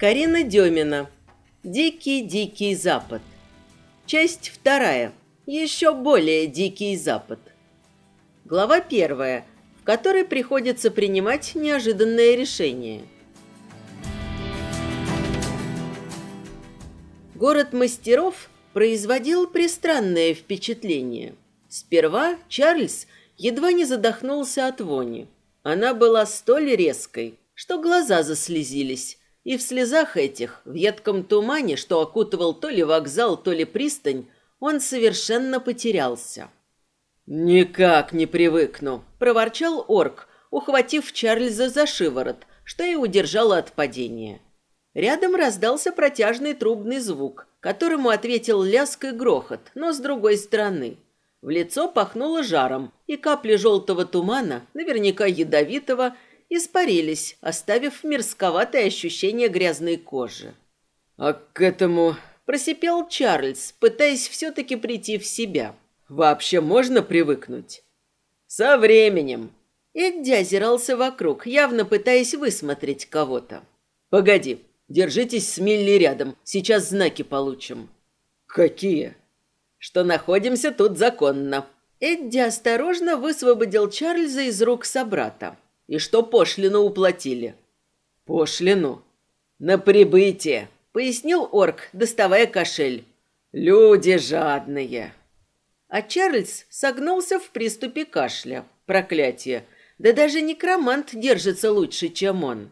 Карина Демина. Дикий-дикий запад. Часть вторая. Еще более дикий запад. Глава первая, в которой приходится принимать неожиданное решение. Город мастеров производил пристранное впечатление. Сперва Чарльз едва не задохнулся от вони. Она была столь резкой, что глаза заслезились, и в слезах этих, в едком тумане, что окутывал то ли вокзал, то ли пристань, он совершенно потерялся. «Никак не привыкну», — проворчал орк, ухватив Чарльза за шиворот, что и удержало от падения. Рядом раздался протяжный трубный звук, которому ответил лязг и грохот, но с другой стороны. В лицо пахнуло жаром, и капли желтого тумана, наверняка ядовитого, испарились, оставив мерзковатое ощущение грязной кожи. «А к этому...» – просипел Чарльз, пытаясь все-таки прийти в себя. «Вообще можно привыкнуть?» «Со временем». Эдди озирался вокруг, явно пытаясь высмотреть кого-то. «Погоди, держитесь с Милли рядом, сейчас знаки получим». «Какие?» «Что находимся тут законно». Эдди осторожно высвободил Чарльза из рук собрата и что пошлину уплатили. Пошлину? На прибытие, пояснил орк, доставая кошель. Люди жадные. А Чарльз согнулся в приступе кашля. Проклятие. Да даже некромант держится лучше, чем он.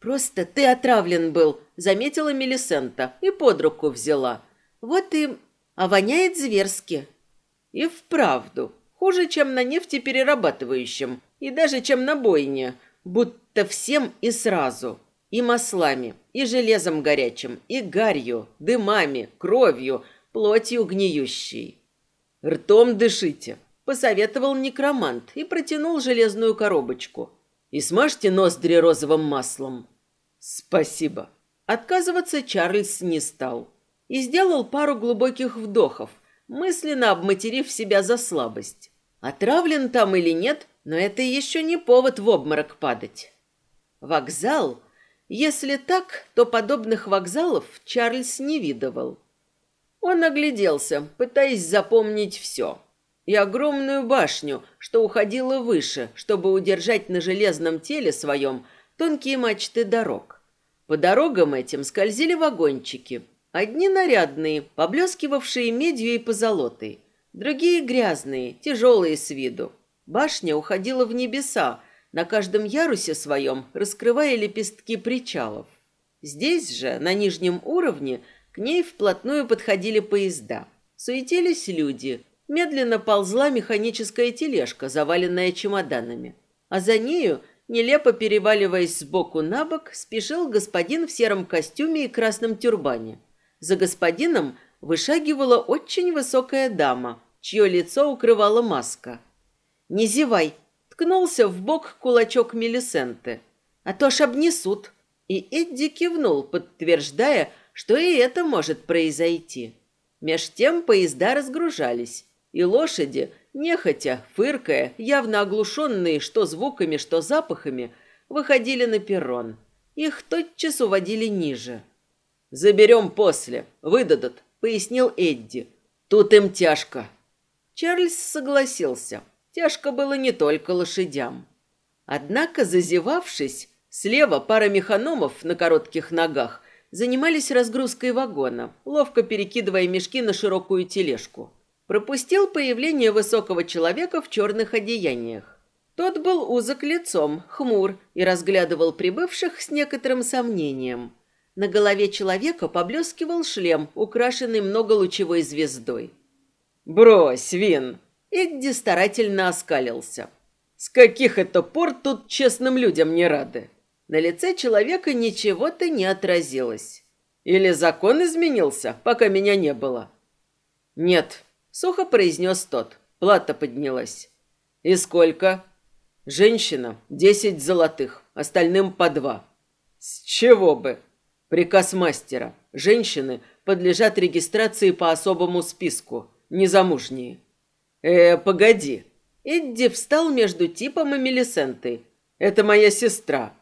Просто ты отравлен был, заметила Мелисента и под руку взяла. Вот и... А воняет зверски. И вправду, хуже, чем на нефтеперерабатывающем, и даже чем на бойне, будто всем и сразу. И маслами, и железом горячим, и гарью, дымами, кровью, плотью гниющей. «Ртом дышите», — посоветовал некромант и протянул железную коробочку. «И смажьте ноздри розовым маслом». «Спасибо». Отказываться Чарльз не стал. И сделал пару глубоких вдохов, мысленно обматерив себя за слабость. Отравлен там или нет, но это еще не повод в обморок падать. Вокзал? Если так, то подобных вокзалов Чарльз не видывал. Он огляделся, пытаясь запомнить все. И огромную башню, что уходила выше, чтобы удержать на железном теле своем тонкие мачты дорог. По дорогам этим скользили вагончики. Одни нарядные, поблескивавшие медью и позолотой. Другие грязные, тяжелые с виду. Башня уходила в небеса, на каждом ярусе своем раскрывая лепестки причалов. Здесь же, на нижнем уровне, к ней вплотную подходили поезда. Суетились люди. Медленно ползла механическая тележка, заваленная чемоданами. А за нею, нелепо переваливаясь сбоку на бок, спешил господин в сером костюме и красном тюрбане. За господином вышагивала очень высокая дама, чье лицо укрывала маска – «Не зевай!» — ткнулся в бок кулачок Мелисенты. «А то ж обнесут!» И Эдди кивнул, подтверждая, что и это может произойти. Меж тем поезда разгружались, и лошади, нехотя, фыркая, явно оглушенные что звуками, что запахами, выходили на перрон. Их тотчас уводили ниже. «Заберем после, выдадут», — пояснил Эдди. «Тут им тяжко». Чарльз согласился. Тяжко было не только лошадям. Однако, зазевавшись, слева пара механомов на коротких ногах занимались разгрузкой вагона, ловко перекидывая мешки на широкую тележку. Пропустил появление высокого человека в черных одеяниях. Тот был узок лицом, хмур и разглядывал прибывших с некоторым сомнением. На голове человека поблескивал шлем, украшенный многолучевой звездой. «Брось, Вин!» Эдди старательно оскалился. С каких это пор тут честным людям не рады? На лице человека ничего-то не отразилось. Или закон изменился, пока меня не было? Нет, сухо произнес тот. Плата поднялась. И сколько? Женщина, десять золотых, остальным по два. С чего бы? Приказ мастера. Женщины подлежат регистрации по особому списку, незамужние. «Э, погоди». Эдди встал между Типом и Мелисентой. «Это моя сестра».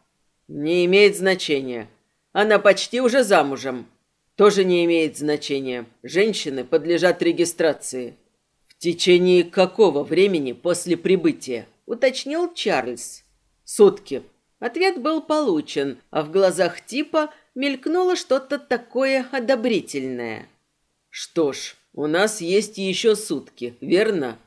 «Не имеет значения. Она почти уже замужем. Тоже не имеет значения. Женщины подлежат регистрации. В течение какого времени после прибытия? Уточнил Чарльз. Сутки. Ответ был получен, а в глазах типа мелькнуло что-то такое одобрительное. Что ж, у нас есть еще сутки, верно?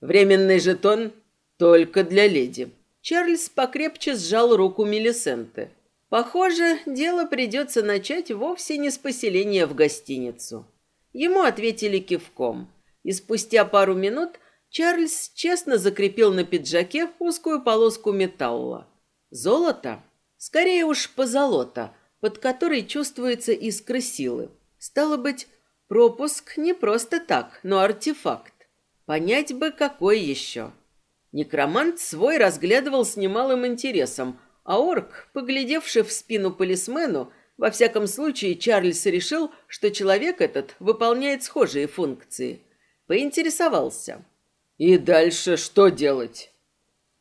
Временный жетон только для леди. Чарльз покрепче сжал руку Мелисенты. Похоже, дело придется начать вовсе не с поселения в гостиницу. Ему ответили кивком, и спустя пару минут Чарльз честно закрепил на пиджаке узкую полоску металла. Золото? Скорее уж позолота, под которой чувствуется искра силы. Стало быть, пропуск не просто так, но артефакт. Понять бы, какой еще. Некромант свой разглядывал с немалым интересом, а орк, поглядевший в спину полисмену, во всяком случае Чарльз решил, что человек этот выполняет схожие функции. Поинтересовался. «И дальше что делать?»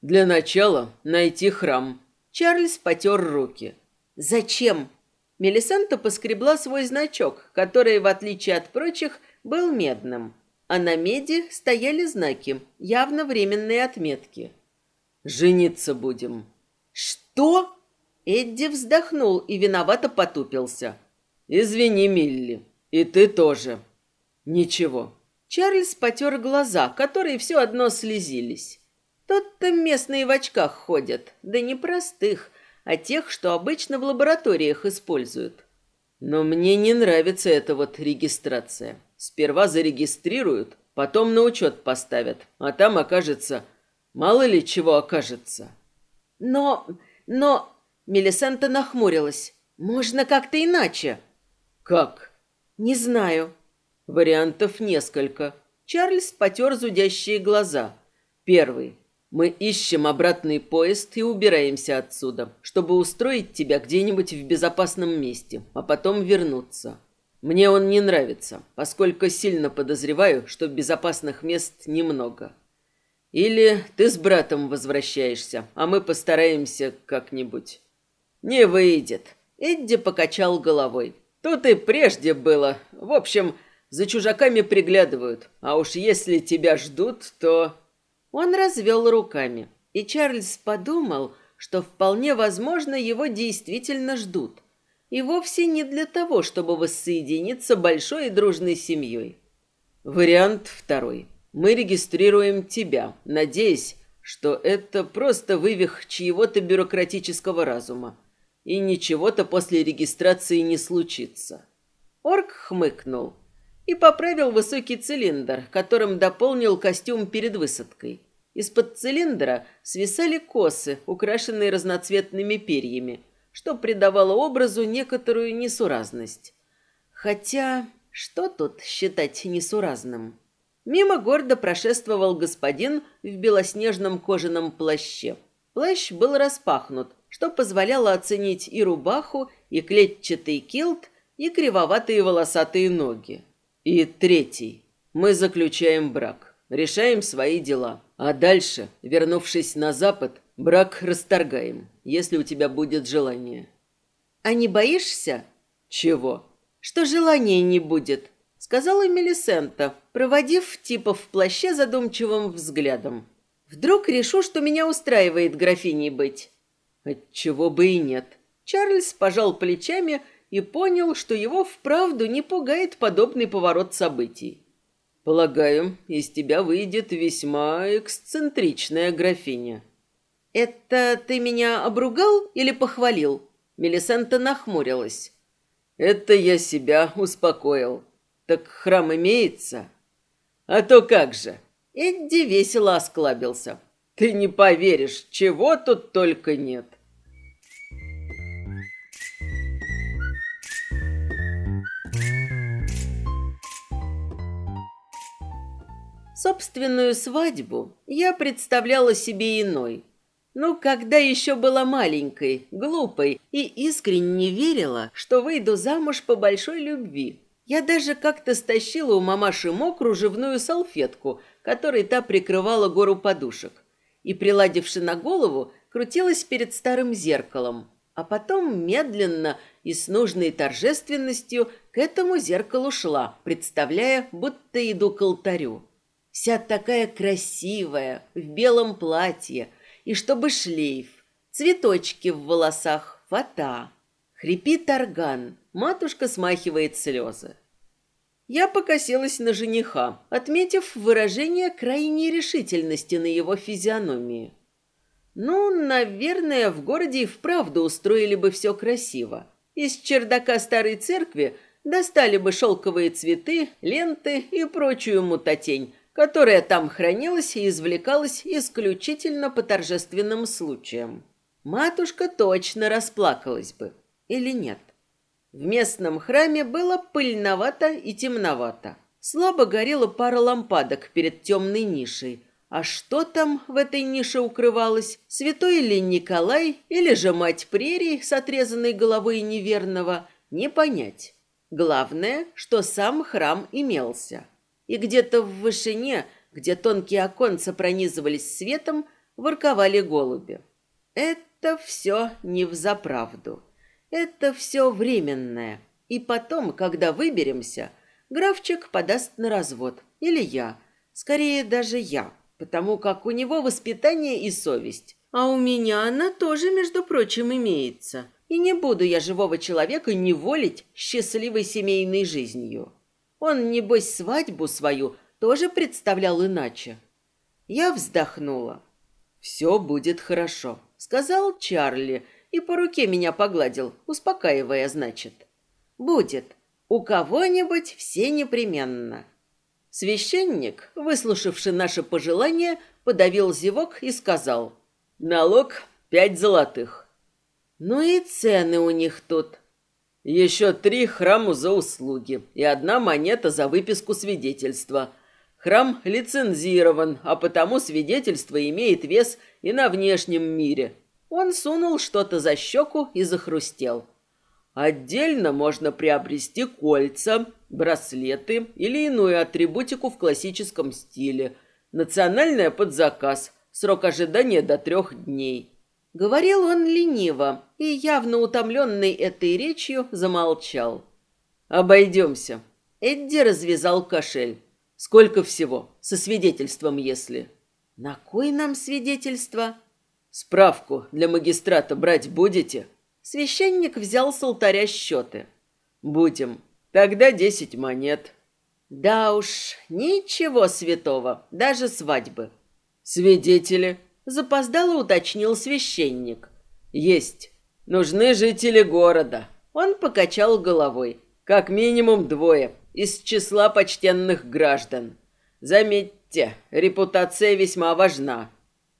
«Для начала найти храм». Чарльз потер руки. «Зачем?» Мелисанта поскребла свой значок, который, в отличие от прочих, был медным. А на меди стояли знаки, явно временные отметки. «Жениться будем». «Что?» Эдди вздохнул и виновато потупился. «Извини, Милли, и ты тоже». «Ничего». Чарльз потер глаза, которые все одно слезились. Тот-то местные в очках ходят, да не простых, а тех, что обычно в лабораториях используют. Но мне не нравится эта вот регистрация. Сперва зарегистрируют, потом на учет поставят, а там окажется... Мало ли чего окажется. Но... но... Мелисента нахмурилась. Можно как-то иначе. Как? Не знаю. Вариантов несколько. Чарльз потер зудящие глаза. Первый. Мы ищем обратный поезд и убираемся отсюда, чтобы устроить тебя где-нибудь в безопасном месте, а потом вернуться. Мне он не нравится, поскольку сильно подозреваю, что безопасных мест немного. Или ты с братом возвращаешься, а мы постараемся как-нибудь. Не выйдет. Эдди покачал головой. Тут и прежде было. В общем, за чужаками приглядывают. А уж если тебя ждут, то... Он развел руками. И Чарльз подумал, что вполне возможно его действительно ждут. И вовсе не для того, чтобы воссоединиться большой и дружной семьей. Вариант второй. Мы регистрируем тебя, надеясь, что это просто вывих чьего-то бюрократического разума. И ничего-то после регистрации не случится. Орк хмыкнул и поправил высокий цилиндр, которым дополнил костюм перед высадкой. Из-под цилиндра свисали косы, украшенные разноцветными перьями, что придавало образу некоторую несуразность. Хотя, что тут считать несуразным? Мимо гордо прошествовал господин в белоснежном кожаном плаще. Плащ был распахнут, что позволяло оценить и рубаху, и клетчатый килт, и кривоватые волосатые ноги. И третий. Мы заключаем брак, решаем свои дела. А дальше, вернувшись на запад, брак расторгаем, если у тебя будет желание. А не боишься? Чего? Что желания не будет, сказала Мелисента, проводив типа в плаще задумчивым взглядом. Вдруг решу, что меня устраивает графиней быть. Отчего бы и нет. Чарльз пожал плечами и понял, что его вправду не пугает подобный поворот событий. Полагаю, из тебя выйдет весьма эксцентричная графиня. Это ты меня обругал или похвалил? Мелисента нахмурилась. Это я себя успокоил. Так храм имеется? А то как же? Эдди весело осклабился. Ты не поверишь, чего тут только нет. Собственную свадьбу я представляла себе иной. Ну, когда еще была маленькой, глупой и искренне верила, что выйду замуж по большой любви, я даже как-то стащила у мамаши Мо кружевную салфетку, которой та прикрывала гору подушек, и, приладивши на голову, крутилась перед старым зеркалом. а потом медленно и с нужной торжественностью к этому зеркалу шла, представляя, будто иду к алтарю. Вся такая красивая, в белом платье, и чтобы шлейф, цветочки в волосах, фата. Хрипит орган, матушка смахивает слезы. Я покосилась на жениха, отметив выражение крайней решительности на его физиономии. Ну, наверное, в городе и вправду устроили бы все красиво. Из чердака старой церкви достали бы шелковые цветы, ленты и прочую мутатень, которая там хранилась и извлекалась исключительно по торжественным случаям. Матушка точно расплакалась бы. Или нет? В местном храме было пыльновато и темновато. Слабо горела пара лампадок перед темной нишей, а что там в этой нише укрывалось? Святой ли Николай или же мать прерий с отрезанной головой неверного? Не понять. Главное, что сам храм имелся. И где-то в вышине, где тонкие оконца пронизывались светом, ворковали голуби. Это все не взаправду. Это все временное. И потом, когда выберемся, графчик подаст на развод. Или я. Скорее, даже я потому как у него воспитание и совесть. А у меня она тоже, между прочим, имеется. И не буду я живого человека неволить счастливой семейной жизнью. Он, небось, свадьбу свою тоже представлял иначе. Я вздохнула. «Все будет хорошо», — сказал Чарли и по руке меня погладил, успокаивая, значит. «Будет. У кого-нибудь все непременно». Священник, выслушавший наше пожелание, подавил зевок и сказал «Налог пять золотых». Ну и цены у них тут. Еще три храму за услуги и одна монета за выписку свидетельства. Храм лицензирован, а потому свидетельство имеет вес и на внешнем мире. Он сунул что-то за щеку и захрустел. Отдельно можно приобрести кольца, браслеты или иную атрибутику в классическом стиле. Национальная под заказ. Срок ожидания до трех дней. Говорил он лениво и, явно утомленный этой речью, замолчал. «Обойдемся». Эдди развязал кошель. «Сколько всего? Со свидетельством, если...» «На кой нам свидетельство?» «Справку для магистрата брать будете?» Священник взял с алтаря счеты. «Будем. Тогда десять монет». «Да уж, ничего святого, даже свадьбы». «Свидетели?» — запоздало уточнил священник. «Есть. Нужны жители города». Он покачал головой. «Как минимум двое из числа почтенных граждан. Заметьте, репутация весьма важна».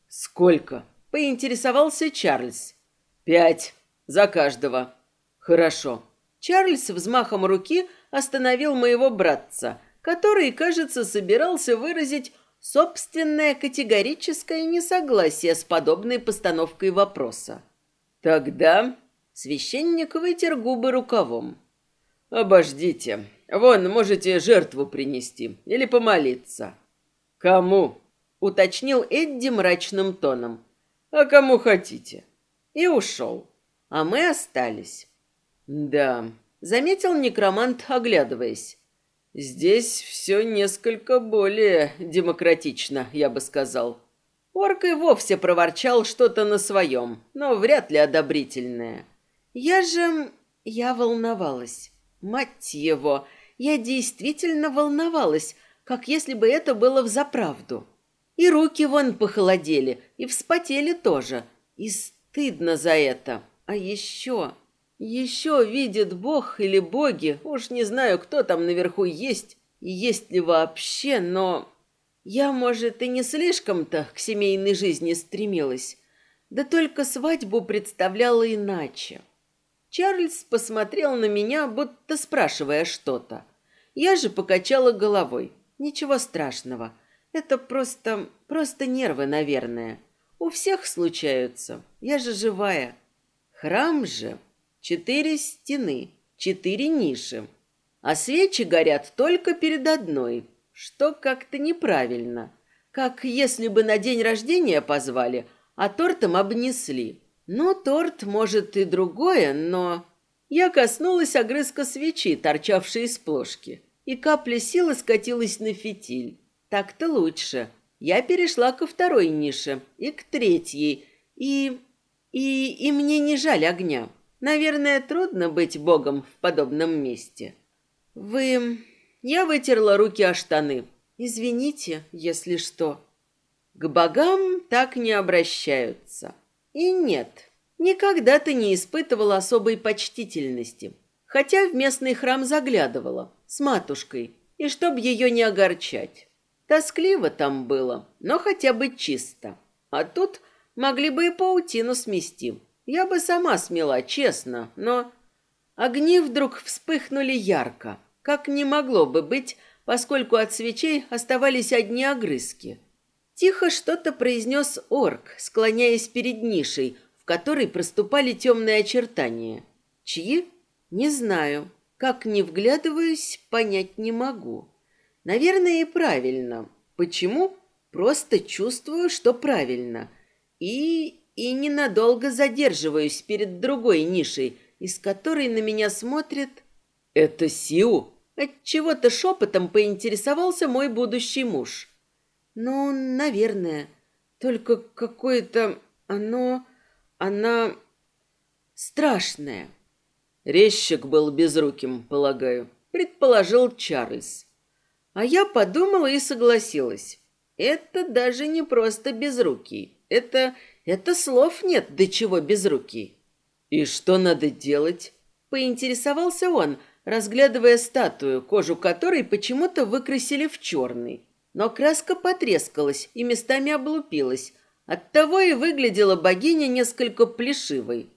«Сколько?» — поинтересовался Чарльз. «Пять. За каждого. Хорошо. Чарльз взмахом руки остановил моего братца, который, кажется, собирался выразить собственное категорическое несогласие с подобной постановкой вопроса. Тогда священник вытер губы рукавом. «Обождите. Вон, можете жертву принести или помолиться». «Кому?» — уточнил Эдди мрачным тоном. «А кому хотите?» И ушел а мы остались. Да, заметил некромант, оглядываясь. Здесь все несколько более демократично, я бы сказал. Орк и вовсе проворчал что-то на своем, но вряд ли одобрительное. Я же... я волновалась. Мать его, я действительно волновалась, как если бы это было взаправду. И руки вон похолодели, и вспотели тоже. И стыдно за это. А еще, еще видит Бог или боги, уж не знаю, кто там наверху есть и есть ли вообще, но... Я, может, и не слишком-то к семейной жизни стремилась, да только свадьбу представляла иначе. Чарльз посмотрел на меня, будто спрашивая что-то. Я же покачала головой. Ничего страшного. Это просто... просто нервы, наверное. У всех случаются. Я же живая. Храм же четыре стены, четыре ниши, а свечи горят только перед одной, что как-то неправильно, как если бы на день рождения позвали, а тортом обнесли. Ну, торт, может, и другое, но... Я коснулась огрызка свечи, торчавшей из плошки, и капля силы скатилась на фитиль. Так-то лучше. Я перешла ко второй нише и к третьей, и... и... и мне не жаль огня. Наверное, трудно быть богом в подобном месте. Вы... Я вытерла руки о штаны. Извините, если что. К богам так не обращаются. И нет, никогда ты не испытывала особой почтительности. Хотя в местный храм заглядывала, с матушкой, и чтоб ее не огорчать. Тоскливо там было, но хотя бы чисто. А тут могли бы и паутину смести. Я бы сама смела, честно, но... Огни вдруг вспыхнули ярко, как не могло бы быть, поскольку от свечей оставались одни огрызки. Тихо что-то произнес орк, склоняясь перед нишей, в которой проступали темные очертания. Чьи? Не знаю. Как не вглядываюсь, понять не могу. Наверное, и правильно. Почему? Просто чувствую, что правильно. И... и ненадолго задерживаюсь перед другой нишей, из которой на меня смотрит... «Это Сиу?» Отчего-то шепотом поинтересовался мой будущий муж. Ну, наверное. Только какое-то оно... Она... страшная. Резчик был безруким, полагаю, предположил Чарльз. А я подумала и согласилась. Это даже не просто безрукий. Это... это слов нет, до чего безрукий. И что надо делать? Поинтересовался он, разглядывая статую, кожу которой почему-то выкрасили в черный. Но краска потрескалась и местами облупилась. Оттого и выглядела богиня несколько плешивой.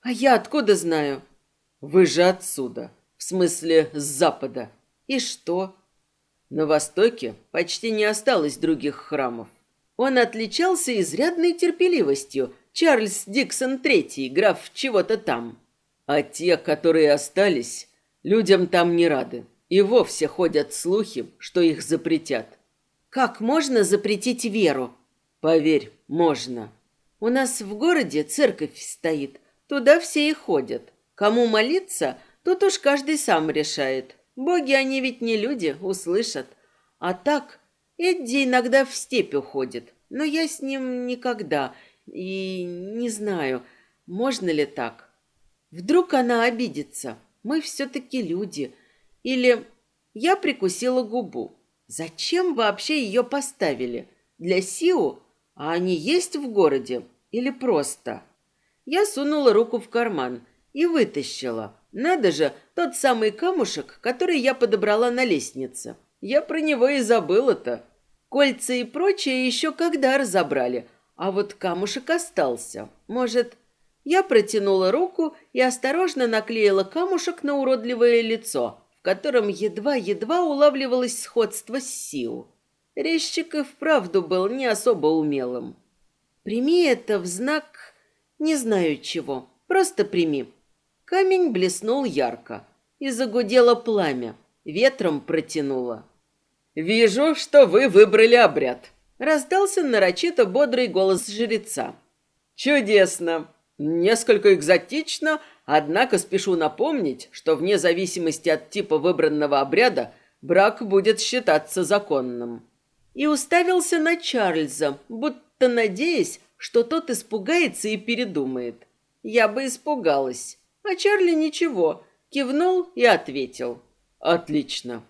А я откуда знаю? Вы же отсюда, в смысле с запада. И что? На востоке почти не осталось других храмов. Он отличался изрядной терпеливостью. Чарльз Диксон Третий, граф чего-то там. А те, которые остались, Людям там не рады. И вовсе ходят слухи, что их запретят. Как можно запретить веру? Поверь, можно. У нас в городе церковь стоит. Туда все и ходят. Кому молиться, тут уж каждый сам решает. Боги, они ведь не люди, услышат. А так, Эдди иногда в степь уходит. Но я с ним никогда. И не знаю, можно ли так. Вдруг она обидится. Мы все-таки люди. Или я прикусила губу. Зачем вообще ее поставили? Для Сиу? А они есть в городе? Или просто? Я сунула руку в карман и вытащила. Надо же, тот самый камушек, который я подобрала на лестнице. Я про него и забыла-то. Кольца и прочее еще когда разобрали, а вот камушек остался. Может, я протянула руку и осторожно наклеила камушек на уродливое лицо, в котором едва-едва улавливалось сходство с Сиу. Резчик и вправду был не особо умелым. «Прими это в знак... не знаю чего. Просто прими». Камень блеснул ярко, и загудело пламя, ветром протянуло. «Вижу, что вы выбрали обряд», — раздался нарочито бодрый голос жреца. «Чудесно! Несколько экзотично, однако спешу напомнить, что вне зависимости от типа выбранного обряда брак будет считаться законным. И уставился на Чарльза, будто надеясь, что тот испугается и передумает. Я бы испугалась. А Чарли ничего, кивнул и ответил. Отлично.